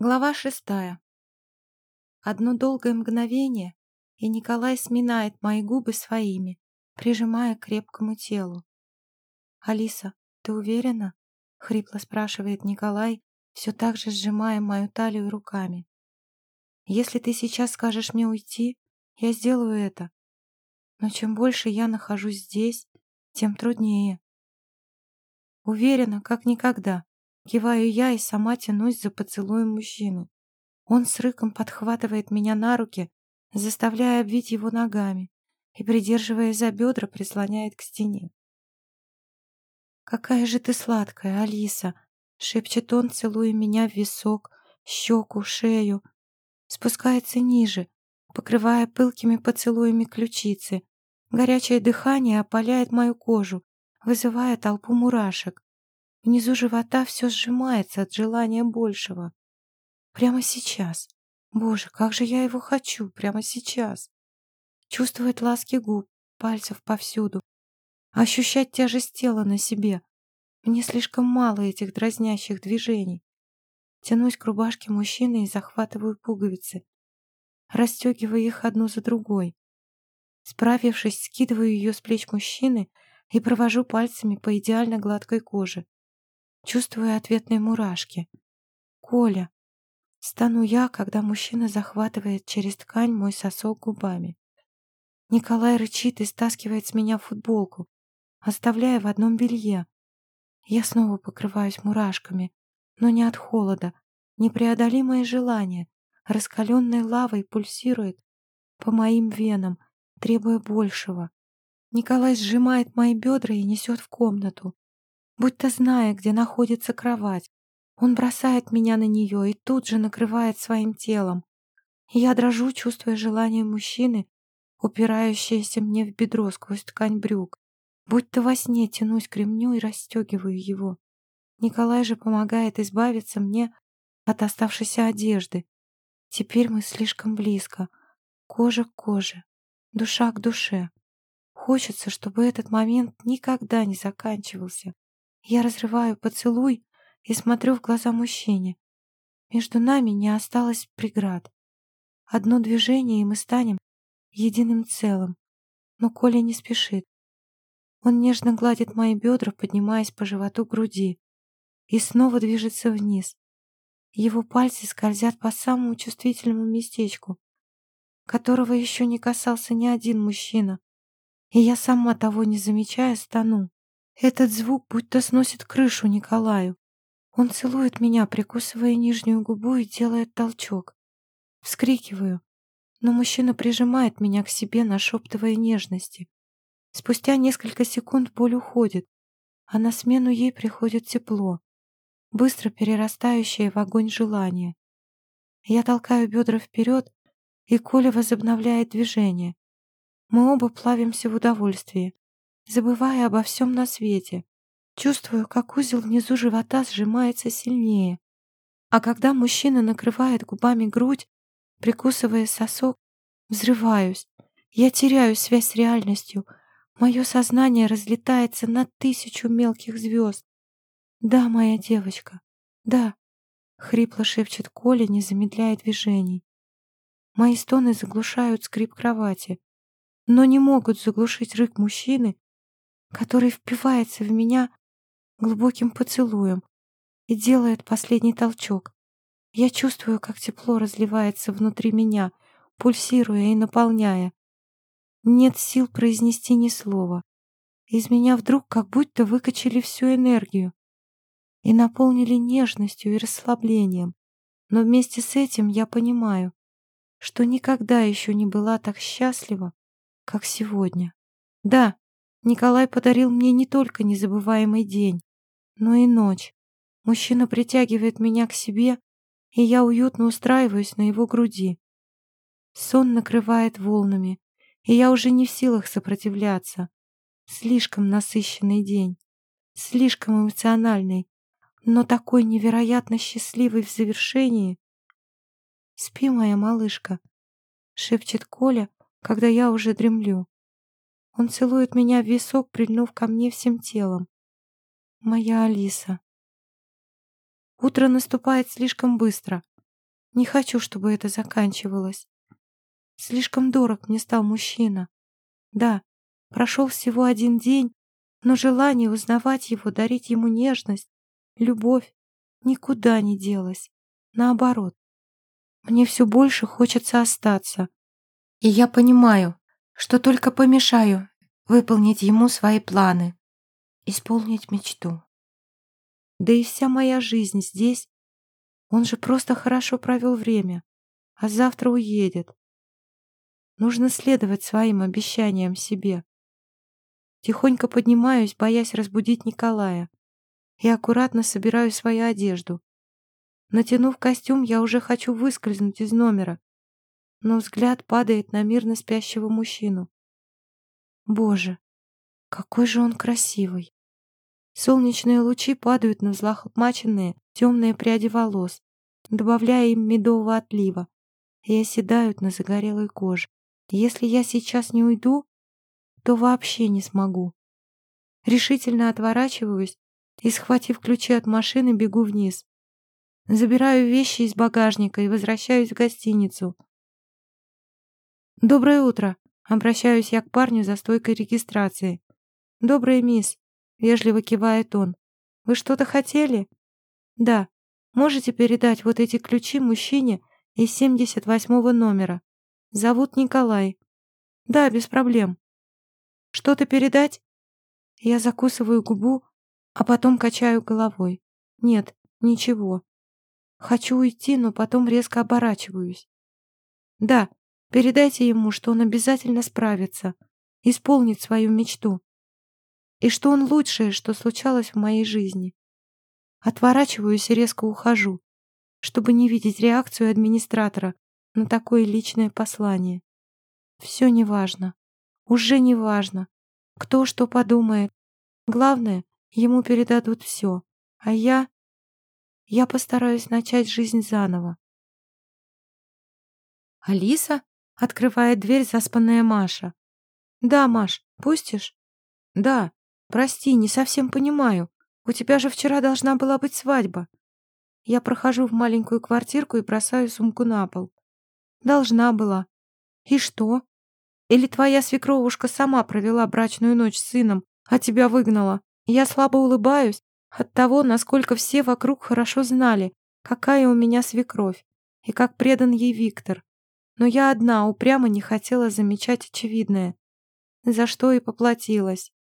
Глава шестая. Одно долгое мгновение, и Николай сминает мои губы своими, прижимая к крепкому телу. «Алиса, ты уверена?» — хрипло спрашивает Николай, все так же сжимая мою талию руками. «Если ты сейчас скажешь мне уйти, я сделаю это. Но чем больше я нахожусь здесь, тем труднее». Уверена, как никогда. Киваю я и сама тянусь за поцелуем мужчины. Он с рыком подхватывает меня на руки, заставляя обвить его ногами и, придерживая за бедра, прислоняет к стене. «Какая же ты сладкая, Алиса!» — шепчет он, целуя меня в висок, щеку, шею. Спускается ниже, покрывая пылкими поцелуями ключицы. Горячее дыхание опаляет мою кожу, вызывая толпу мурашек. Внизу живота все сжимается от желания большего. Прямо сейчас. Боже, как же я его хочу, прямо сейчас. Чувствовать ласки губ, пальцев повсюду. Ощущать тяжесть тела на себе. Мне слишком мало этих дразнящих движений. Тянусь к рубашке мужчины и захватываю пуговицы. Расстегиваю их одну за другой. Справившись, скидываю ее с плеч мужчины и провожу пальцами по идеально гладкой коже чувствуя ответные мурашки. «Коля!» Стану я, когда мужчина захватывает через ткань мой сосок губами. Николай рычит и стаскивает с меня футболку, оставляя в одном белье. Я снова покрываюсь мурашками, но не от холода. Непреодолимое желание, раскаленной лавой, пульсирует по моим венам, требуя большего. Николай сжимает мои бедра и несет в комнату будто зная, где находится кровать. Он бросает меня на нее и тут же накрывает своим телом. Я дрожу, чувствуя желание мужчины, упирающееся мне в бедро сквозь ткань брюк. Будто во сне тянусь к ремню и расстегиваю его. Николай же помогает избавиться мне от оставшейся одежды. Теперь мы слишком близко. Кожа к коже, душа к душе. Хочется, чтобы этот момент никогда не заканчивался. Я разрываю поцелуй и смотрю в глаза мужчине. Между нами не осталось преград. Одно движение, и мы станем единым целым. Но Коля не спешит. Он нежно гладит мои бедра, поднимаясь по животу груди, и снова движется вниз. Его пальцы скользят по самому чувствительному местечку, которого еще не касался ни один мужчина, и я сама того не замечая стану. Этот звук будто сносит крышу Николаю. Он целует меня, прикусывая нижнюю губу и делает толчок. Вскрикиваю, но мужчина прижимает меня к себе, нашептывая нежности. Спустя несколько секунд боль уходит, а на смену ей приходит тепло, быстро перерастающее в огонь желания. Я толкаю бедра вперед, и Коля возобновляет движение. Мы оба плавимся в удовольствии забывая обо всем на свете. Чувствую, как узел внизу живота сжимается сильнее. А когда мужчина накрывает губами грудь, прикусывая сосок, взрываюсь. Я теряю связь с реальностью. Мое сознание разлетается на тысячу мелких звезд. «Да, моя девочка, да», — хрипло шепчет Коля, не замедляя движений. Мои стоны заглушают скрип кровати, но не могут заглушить рык мужчины, который впивается в меня глубоким поцелуем и делает последний толчок. Я чувствую, как тепло разливается внутри меня, пульсируя и наполняя. Нет сил произнести ни слова. Из меня вдруг как будто выкачали всю энергию и наполнили нежностью и расслаблением. Но вместе с этим я понимаю, что никогда еще не была так счастлива, как сегодня. Да, Николай подарил мне не только незабываемый день, но и ночь. Мужчина притягивает меня к себе, и я уютно устраиваюсь на его груди. Сон накрывает волнами, и я уже не в силах сопротивляться. Слишком насыщенный день, слишком эмоциональный, но такой невероятно счастливый в завершении. «Спи, моя малышка», — шепчет Коля, когда я уже дремлю. Он целует меня в висок, прильнув ко мне всем телом. Моя Алиса. Утро наступает слишком быстро. Не хочу, чтобы это заканчивалось. Слишком дорог мне стал мужчина. Да, прошел всего один день, но желание узнавать его, дарить ему нежность, любовь никуда не делось. Наоборот, мне все больше хочется остаться. И я понимаю, что только помешаю выполнить ему свои планы, исполнить мечту. Да и вся моя жизнь здесь. Он же просто хорошо провел время, а завтра уедет. Нужно следовать своим обещаниям себе. Тихонько поднимаюсь, боясь разбудить Николая, и аккуратно собираю свою одежду. Натянув костюм, я уже хочу выскользнуть из номера, но взгляд падает на мирно спящего мужчину. Боже, какой же он красивый! Солнечные лучи падают на взлохмаченные темные пряди волос, добавляя им медового отлива, и оседают на загорелой коже. Если я сейчас не уйду, то вообще не смогу. Решительно отворачиваюсь и, схватив ключи от машины, бегу вниз. Забираю вещи из багажника и возвращаюсь в гостиницу. «Доброе утро!» — обращаюсь я к парню за стойкой регистрации. «Доброе, мисс!» — вежливо кивает он. «Вы что-то хотели?» «Да. Можете передать вот эти ключи мужчине из 78 номера. Зовут Николай». «Да, без проблем». «Что-то передать?» Я закусываю губу, а потом качаю головой. «Нет, ничего». Хочу уйти, но потом резко оборачиваюсь. «Да, Передайте ему, что он обязательно справится, исполнит свою мечту. И что он лучшее, что случалось в моей жизни. Отворачиваюсь и резко ухожу, чтобы не видеть реакцию администратора на такое личное послание. Все неважно. Уже неважно. Кто что подумает. Главное, ему передадут все. А я... Я постараюсь начать жизнь заново. «Алиса?» Открывает дверь заспанная Маша. «Да, Маш, пустишь?» «Да. Прости, не совсем понимаю. У тебя же вчера должна была быть свадьба». Я прохожу в маленькую квартирку и бросаю сумку на пол. «Должна была. И что? Или твоя свекровушка сама провела брачную ночь с сыном, а тебя выгнала? Я слабо улыбаюсь от того, насколько все вокруг хорошо знали, какая у меня свекровь и как предан ей Виктор но я одна упрямо не хотела замечать очевидное, за что и поплатилась.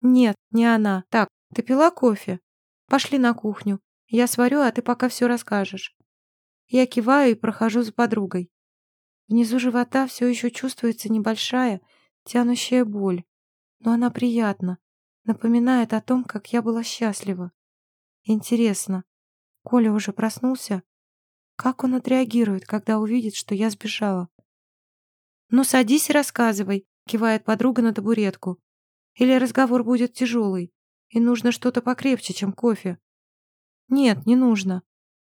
Нет, не она. Так, ты пила кофе? Пошли на кухню. Я сварю, а ты пока все расскажешь. Я киваю и прохожу за подругой. Внизу живота все еще чувствуется небольшая, тянущая боль, но она приятна, напоминает о том, как я была счастлива. Интересно, Коля уже проснулся? Как он отреагирует, когда увидит, что я сбежала? «Ну, садись и рассказывай», — кивает подруга на табуретку. «Или разговор будет тяжелый, и нужно что-то покрепче, чем кофе». «Нет, не нужно.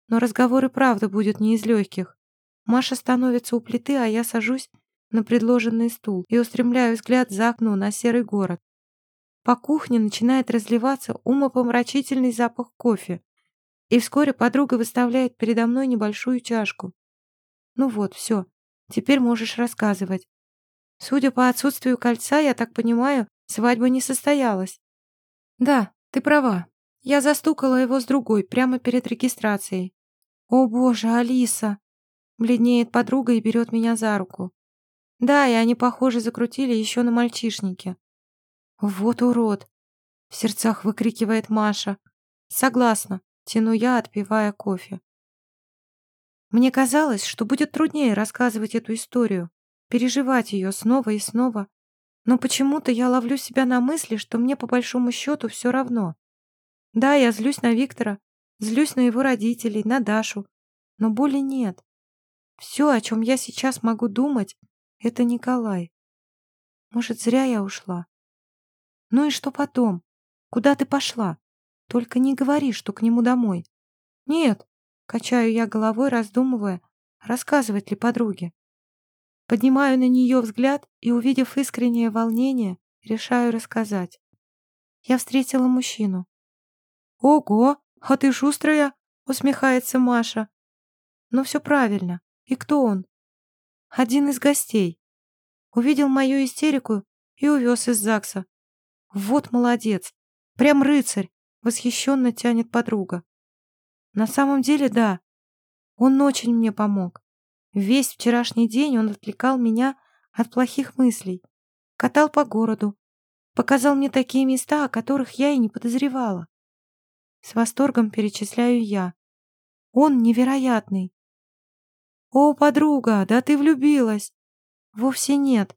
Но разговор и правда будет не из легких. Маша становится у плиты, а я сажусь на предложенный стул и устремляю взгляд за окно на серый город. По кухне начинает разливаться умопомрачительный запах кофе. И вскоре подруга выставляет передо мной небольшую чашку. Ну вот, все, теперь можешь рассказывать. Судя по отсутствию кольца, я так понимаю, свадьба не состоялась. Да, ты права. Я застукала его с другой, прямо перед регистрацией. О боже, Алиса! Бледнеет подруга и берет меня за руку. Да, и они, похоже, закрутили еще на мальчишнике. Вот урод! В сердцах выкрикивает Маша. Согласна. Тяну я, отпивая кофе. Мне казалось, что будет труднее рассказывать эту историю, переживать ее снова и снова, но почему-то я ловлю себя на мысли, что мне по большому счету все равно. Да, я злюсь на Виктора, злюсь на его родителей, на Дашу, но боли нет. Все, о чем я сейчас могу думать, это Николай. Может, зря я ушла? Ну и что потом? Куда ты пошла? Только не говори, что к нему домой. Нет, качаю я головой, раздумывая, рассказывать ли подруге. Поднимаю на нее взгляд и, увидев искреннее волнение, решаю рассказать. Я встретила мужчину. «Ого, а ты шустрая!» — усмехается Маша. Но все правильно. И кто он? Один из гостей. Увидел мою истерику и увез из ЗАГСа. Вот молодец. Прям рыцарь. Восхищенно тянет подруга. На самом деле, да. Он очень мне помог. Весь вчерашний день он отвлекал меня от плохих мыслей. Катал по городу. Показал мне такие места, о которых я и не подозревала. С восторгом перечисляю я. Он невероятный. «О, подруга, да ты влюбилась!» «Вовсе нет.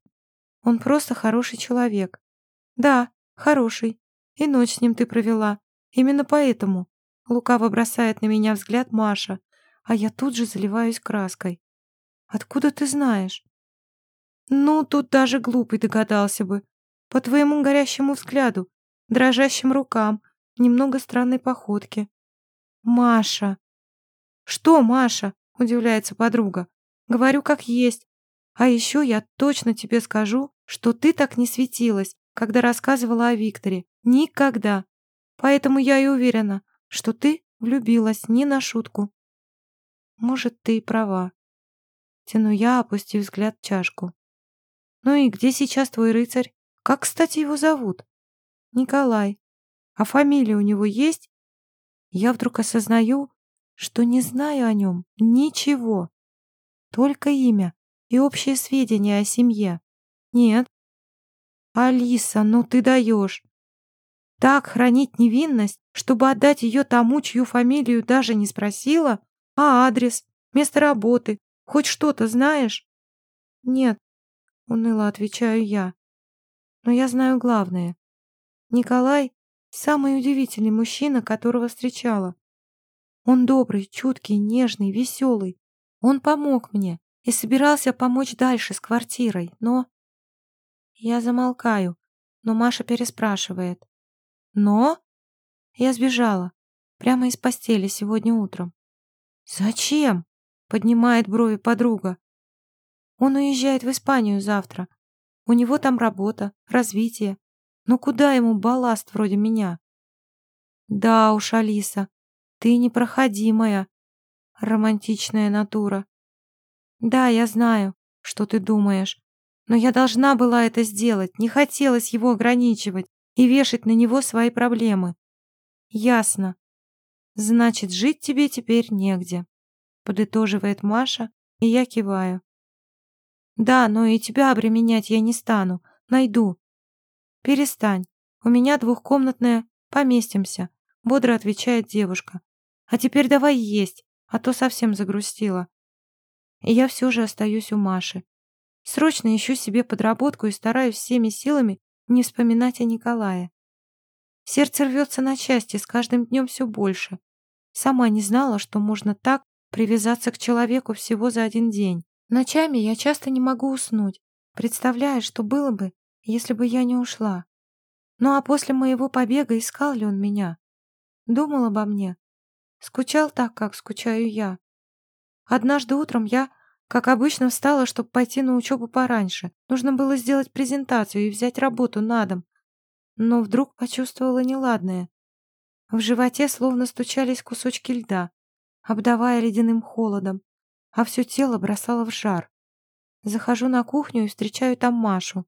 Он просто хороший человек». «Да, хороший. И ночь с ним ты провела. Именно поэтому». Лукаво бросает на меня взгляд Маша, а я тут же заливаюсь краской. «Откуда ты знаешь?» «Ну, тут даже глупый догадался бы. По твоему горящему взгляду, дрожащим рукам, немного странной походке». «Маша!» «Что, Маша?» — удивляется подруга. «Говорю, как есть. А еще я точно тебе скажу, что ты так не светилась, когда рассказывала о Викторе. Никогда. Поэтому я и уверена, что ты влюбилась не на шутку. Может, ты и права. Тяну я, опустив взгляд в чашку. Ну и где сейчас твой рыцарь? Как, кстати, его зовут? Николай. А фамилия у него есть? Я вдруг осознаю, что не знаю о нем ничего. Только имя и общие сведения о семье. Нет. Алиса, ну ты даешь. Так хранить невинность, чтобы отдать ее тому, чью фамилию даже не спросила? А адрес, место работы, хоть что-то знаешь? Нет, уныло отвечаю я. Но я знаю главное. Николай — самый удивительный мужчина, которого встречала. Он добрый, чуткий, нежный, веселый. Он помог мне и собирался помочь дальше с квартирой, но... Я замолкаю, но Маша переспрашивает. Но? Я сбежала. Прямо из постели сегодня утром. Зачем? Поднимает брови подруга. Он уезжает в Испанию завтра. У него там работа, развитие. Но куда ему балласт вроде меня? Да уж, Алиса, ты непроходимая, романтичная натура. Да, я знаю, что ты думаешь, но я должна была это сделать, не хотелось его ограничивать и вешать на него свои проблемы. Ясно. Значит, жить тебе теперь негде, подытоживает Маша, и я киваю. Да, но и тебя обременять я не стану, найду. Перестань, у меня двухкомнатная, поместимся, бодро отвечает девушка. А теперь давай есть, а то совсем загрустила. И я все же остаюсь у Маши. Срочно ищу себе подработку и стараюсь всеми силами не вспоминать о Николае. Сердце рвется на части, с каждым днем все больше. Сама не знала, что можно так привязаться к человеку всего за один день. Ночами я часто не могу уснуть, представляя, что было бы, если бы я не ушла. Ну а после моего побега искал ли он меня? Думал обо мне, Скучал так, как скучаю я. Однажды утром я, как обычно, встала, чтобы пойти на учебу пораньше. Нужно было сделать презентацию и взять работу на дом. Но вдруг почувствовала неладное. В животе словно стучались кусочки льда, обдавая ледяным холодом, а все тело бросало в жар. Захожу на кухню и встречаю там Машу.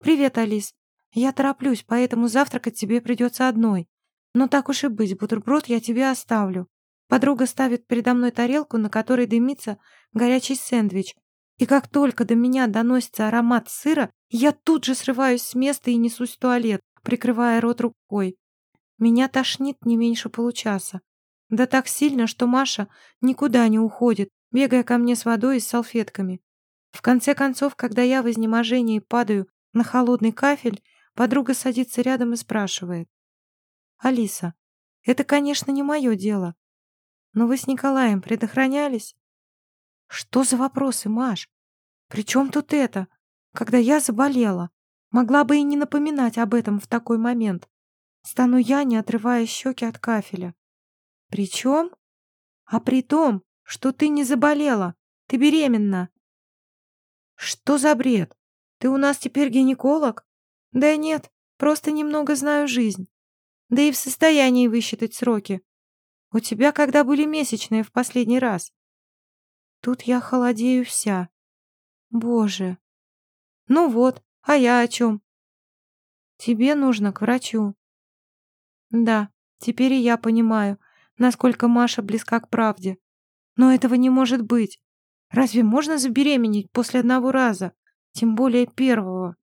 «Привет, Алис. Я тороплюсь, поэтому завтракать тебе придется одной. Но так уж и быть, бутерброд я тебе оставлю. Подруга ставит передо мной тарелку, на которой дымится горячий сэндвич. И как только до меня доносится аромат сыра, я тут же срываюсь с места и несусь в туалет, прикрывая рот рукой. Меня тошнит не меньше получаса. Да так сильно, что Маша никуда не уходит, бегая ко мне с водой и с салфетками. В конце концов, когда я в изнеможении падаю на холодный кафель, подруга садится рядом и спрашивает. Алиса, это, конечно, не мое дело. Но вы с Николаем предохранялись? Что за вопросы, Маш? При чем тут это? Когда я заболела, могла бы и не напоминать об этом в такой момент. Стану я, не отрывая щеки от кафеля. При чем? А при том, что ты не заболела, ты беременна. Что за бред? Ты у нас теперь гинеколог? Да нет, просто немного знаю жизнь да и в состоянии высчитать сроки. У тебя когда были месячные в последний раз? тут я холодею вся. Боже. Ну вот, а я о чем? Тебе нужно к врачу. Да, теперь и я понимаю, насколько Маша близка к правде. Но этого не может быть. Разве можно забеременеть после одного раза? Тем более первого.